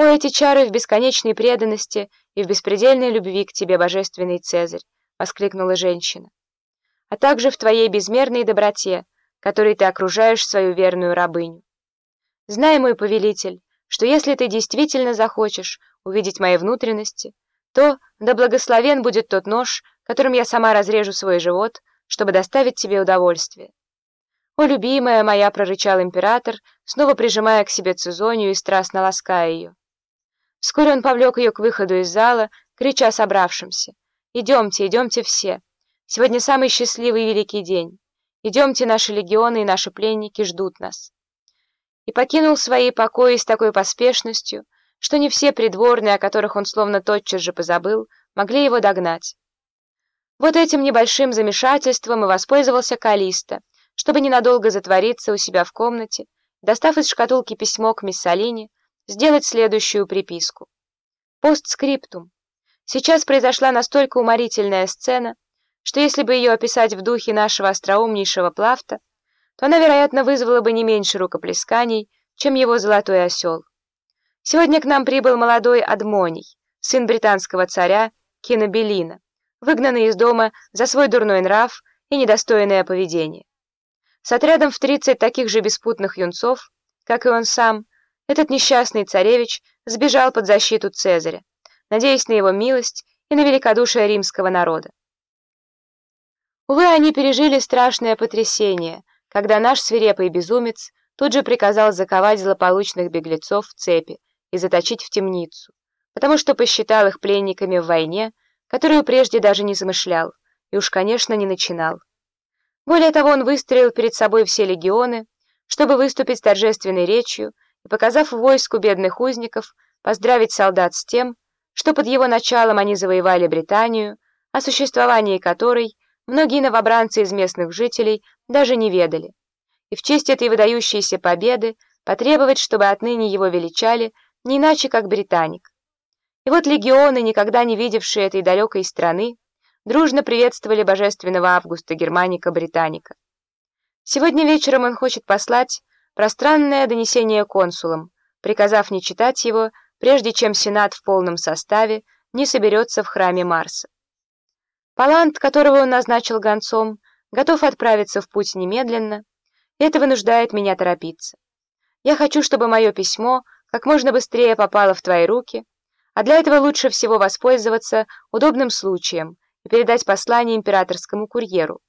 О, эти чары в бесконечной преданности и в беспредельной любви к тебе, божественный Цезарь!» — воскликнула женщина. «А также в твоей безмерной доброте, которой ты окружаешь свою верную рабыню. Знай, мой повелитель, что если ты действительно захочешь увидеть мои внутренности, то да благословен будет тот нож, которым я сама разрежу свой живот, чтобы доставить тебе удовольствие. «О, любимая моя!» — прорычал император, снова прижимая к себе Цезонию и страстно лаская ее. Вскоре он повлек ее к выходу из зала, крича собравшимся. «Идемте, идемте все! Сегодня самый счастливый и великий день! Идемте, наши легионы и наши пленники ждут нас!» И покинул свои покои с такой поспешностью, что не все придворные, о которых он словно тотчас же позабыл, могли его догнать. Вот этим небольшим замешательством и воспользовался Калиста, чтобы ненадолго затвориться у себя в комнате, достав из шкатулки письмо к Миссалине, сделать следующую приписку. Постскриптум. Сейчас произошла настолько уморительная сцена, что если бы ее описать в духе нашего остроумнейшего Плафта, то она, вероятно, вызвала бы не меньше рукоплесканий, чем его золотой осел. Сегодня к нам прибыл молодой Адмоний, сын британского царя Кинобелина, выгнанный из дома за свой дурной нрав и недостойное поведение. С отрядом в 30 таких же беспутных юнцов, как и он сам, этот несчастный царевич сбежал под защиту Цезаря, надеясь на его милость и на великодушие римского народа. Увы, они пережили страшное потрясение, когда наш свирепый безумец тут же приказал заковать злополучных беглецов в цепи и заточить в темницу, потому что посчитал их пленниками в войне, которую прежде даже не замышлял и уж, конечно, не начинал. Более того, он выстроил перед собой все легионы, чтобы выступить с торжественной речью показав войску бедных узников, поздравить солдат с тем, что под его началом они завоевали Британию, о существовании которой многие новобранцы из местных жителей даже не ведали, и в честь этой выдающейся победы потребовать, чтобы отныне его величали не иначе, как британик. И вот легионы, никогда не видевшие этой далекой страны, дружно приветствовали божественного Августа Германика Британика. Сегодня вечером он хочет послать пространное донесение консулам, приказав не читать его, прежде чем Сенат в полном составе не соберется в храме Марса. Палант, которого он назначил гонцом, готов отправиться в путь немедленно, это вынуждает меня торопиться. Я хочу, чтобы мое письмо как можно быстрее попало в твои руки, а для этого лучше всего воспользоваться удобным случаем и передать послание императорскому курьеру,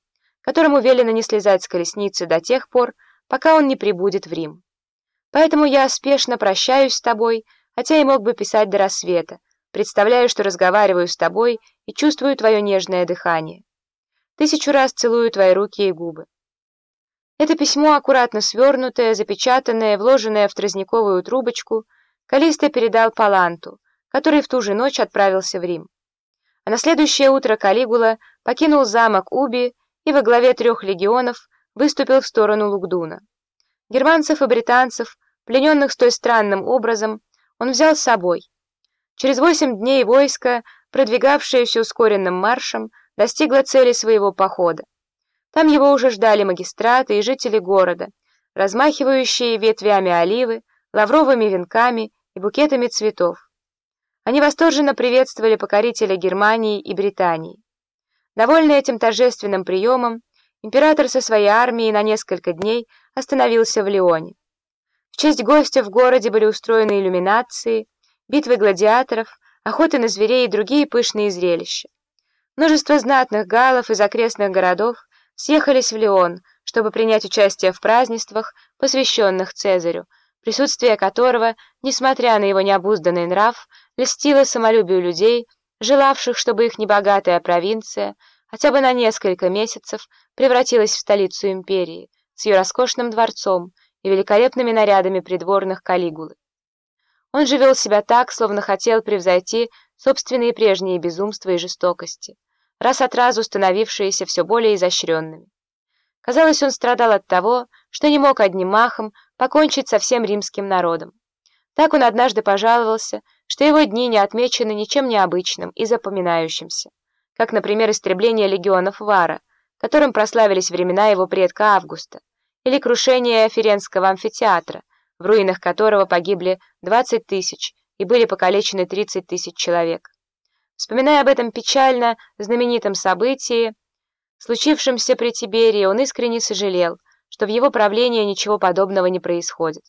которому велено не слезать с колесницы до тех пор, пока он не прибудет в Рим. Поэтому я спешно прощаюсь с тобой, хотя и мог бы писать до рассвета, представляю, что разговариваю с тобой и чувствую твое нежное дыхание. Тысячу раз целую твои руки и губы. Это письмо, аккуратно свернутое, запечатанное, вложенное в тростниковую трубочку, Калиста передал Паланту, который в ту же ночь отправился в Рим. А на следующее утро Калигула покинул замок Уби и во главе трех легионов выступил в сторону Лугдуна. Германцев и британцев, плененных столь странным образом, он взял с собой. Через восемь дней войско, продвигавшееся ускоренным маршем, достигло цели своего похода. Там его уже ждали магистраты и жители города, размахивающие ветвями оливы, лавровыми венками и букетами цветов. Они восторженно приветствовали покорителя Германии и Британии. Довольный этим торжественным приемом, император со своей армией на несколько дней остановился в Лионе. В честь гостя в городе были устроены иллюминации, битвы гладиаторов, охоты на зверей и другие пышные зрелища. Множество знатных галлов из окрестных городов съехались в Лион, чтобы принять участие в празднествах, посвященных Цезарю, присутствие которого, несмотря на его необузданный нрав, льстило самолюбию людей, желавших, чтобы их небогатая провинция хотя бы на несколько месяцев превратилась в столицу империи с ее роскошным дворцом и великолепными нарядами придворных Калигулы. Он же вел себя так, словно хотел превзойти собственные прежние безумства и жестокости, раз от разу становившиеся все более изощренными. Казалось, он страдал от того, что не мог одним махом покончить со всем римским народом. Так он однажды пожаловался, что его дни не отмечены ничем необычным и запоминающимся, как, например, истребление легионов Вара, которым прославились времена его предка Августа, или крушение Ференского амфитеатра, в руинах которого погибли 20 тысяч и были покалечены 30 тысяч человек. Вспоминая об этом печально знаменитом событии, случившемся при Тиберии, он искренне сожалел, что в его правлении ничего подобного не происходит.